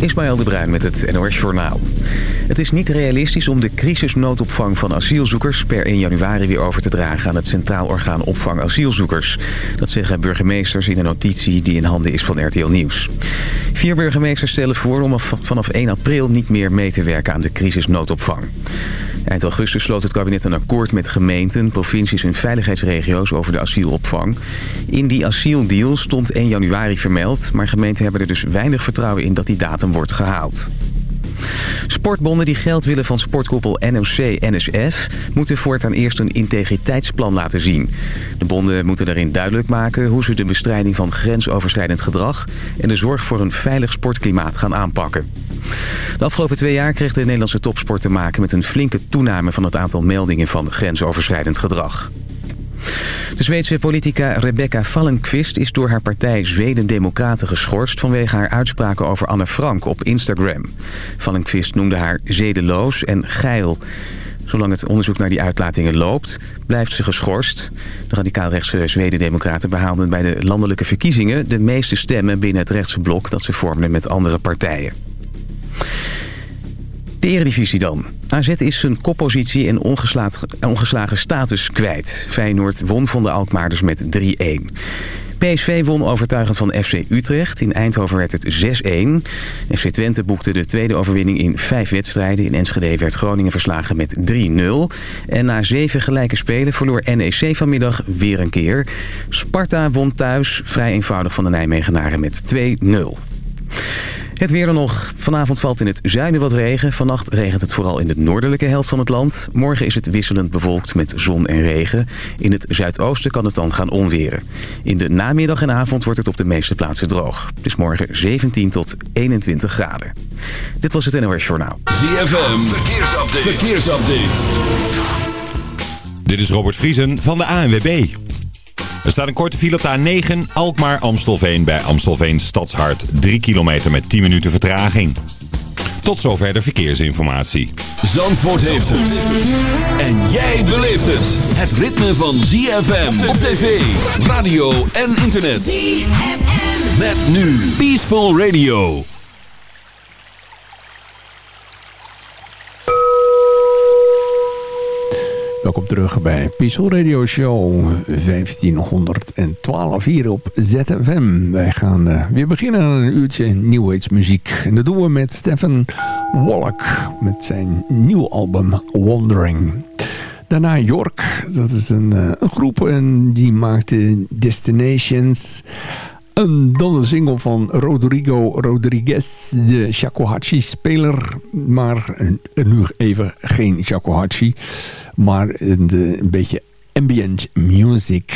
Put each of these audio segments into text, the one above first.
Ismaël de Bruin met het NOS Journaal. Het is niet realistisch om de crisisnoodopvang van asielzoekers... per 1 januari weer over te dragen aan het Centraal Orgaan Opvang Asielzoekers. Dat zeggen burgemeesters in een notitie die in handen is van RTL Nieuws. Vier burgemeesters stellen voor om vanaf 1 april niet meer mee te werken aan de crisisnoodopvang. Eind augustus sloot het kabinet een akkoord met gemeenten, provincies en veiligheidsregio's over de asielopvang. In die asieldeal stond 1 januari vermeld, maar gemeenten hebben er dus weinig vertrouwen in dat die datum wordt gehaald. Sportbonden die geld willen van sportkoepel NOC-NSF... moeten voortaan eerst een integriteitsplan laten zien. De bonden moeten daarin duidelijk maken... hoe ze de bestrijding van grensoverschrijdend gedrag... en de zorg voor een veilig sportklimaat gaan aanpakken. De afgelopen twee jaar kreeg de Nederlandse topsport te maken... met een flinke toename van het aantal meldingen van grensoverschrijdend gedrag. De Zweedse politica Rebecca Fallenqvist is door haar partij Zweden Democraten geschorst... vanwege haar uitspraken over Anne Frank op Instagram. Fallenqvist noemde haar zedeloos en geil. Zolang het onderzoek naar die uitlatingen loopt, blijft ze geschorst. De radicaal-rechtse Zweden-democraten behaalden bij de landelijke verkiezingen... de meeste stemmen binnen het rechtse blok dat ze vormden met andere partijen. De eredivisie dan. AZ is zijn koppositie en ongeslagen, status kwijt. Feyenoord won van de Alkmaarders met 3-1. PSV won overtuigend van FC Utrecht. In Eindhoven werd het 6-1. FC Twente boekte de tweede overwinning in vijf wedstrijden. In Enschede werd Groningen verslagen met 3-0. En na zeven gelijke spelen verloor NEC vanmiddag weer een keer. Sparta won thuis vrij eenvoudig van de Nijmegenaren met 2-0. Het weer dan nog. Vanavond valt in het zuiden wat regen. Vannacht regent het vooral in de noordelijke helft van het land. Morgen is het wisselend bewolkt met zon en regen. In het zuidoosten kan het dan gaan onweren. In de namiddag en avond wordt het op de meeste plaatsen droog. Is morgen 17 tot 21 graden. Dit was het NOS Journaal. ZFM, verkeersupdate. verkeersupdate. Dit is Robert Vriesen van de ANWB. Er staat een korte file op de A9 Alkmaar-Amstelveen bij Amstelveen Stadshart. 3 kilometer met 10 minuten vertraging. Tot zover de verkeersinformatie. Zandvoort heeft het. En jij beleeft het. Het ritme van ZFM op tv, radio en internet. ZFM. Met nu Peaceful Radio. Welkom terug bij Pixel Radio Show 1512 hier op ZFM. Wij gaan uh, weer beginnen aan een uurtje New Age muziek. En dat doen we met Stephen Wallach met zijn nieuw album Wandering. Daarna York, dat is een, uh, een groep en die maakte Destinations... Dan een single van Rodrigo Rodriguez, de shakuhachi-speler. Maar nu even geen shakuhachi, maar een, beetje ambient music.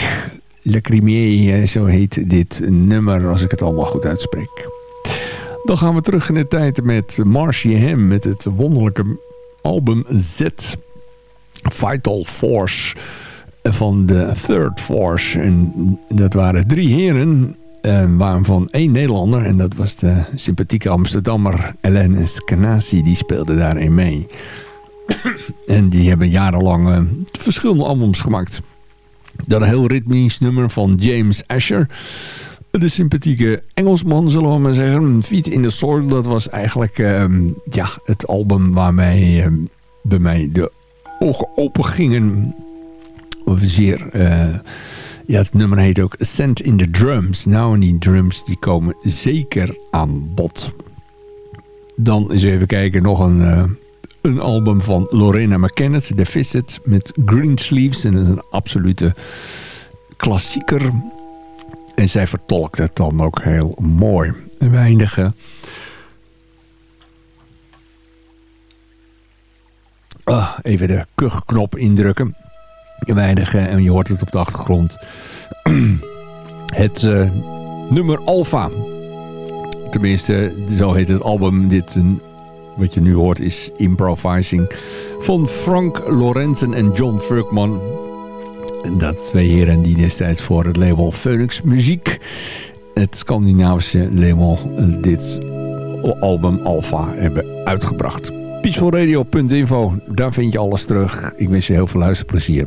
Le Crimier, zo heet dit nummer, als ik het allemaal goed uitspreek. Dan gaan we terug in de tijd met Marcy Ham met het wonderlijke album Z. Vital Force van de Third Force. En dat waren drie heren uh, waarvan één Nederlander, en dat was de sympathieke Amsterdammer Hélène Scanasi, die speelde daarin mee. en die hebben jarenlang uh, verschillende albums gemaakt. Dan een heel ritmisch nummer van James Asher. De sympathieke Engelsman, zullen we maar zeggen. Feet in the Soil, dat was eigenlijk uh, ja, het album waarmee ehm, bij mij de ogen open gingen. Zeer eh, ja, het nummer heet ook Send in the Drums. Nou, en die drums die komen zeker aan bod. Dan eens even kijken, nog een, uh, een album van Lorena McKennet, The Visit, met Green Sleeves. En dat is een absolute klassieker. En zij vertolkt het dan ook heel mooi. En Ah, even de kuchknop indrukken weinigen en je hoort het op de achtergrond. het uh, nummer Alpha. Tenminste, zo heet het album. Dit, wat je nu hoort is Improvising. Van Frank Lorenzen en John Furkman. Dat twee heren die destijds voor het label Phoenix Muziek... het Scandinavische label dit album Alpha hebben uitgebracht. Peacefulradio.info, daar vind je alles terug. Ik wens je heel veel luisterplezier.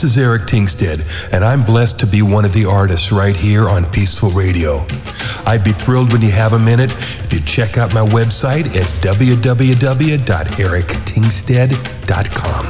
this is Eric Tingstead, and I'm blessed to be one of the artists right here on Peaceful Radio. I'd be thrilled when you have a minute if you check out my website at www.erictingstead.com.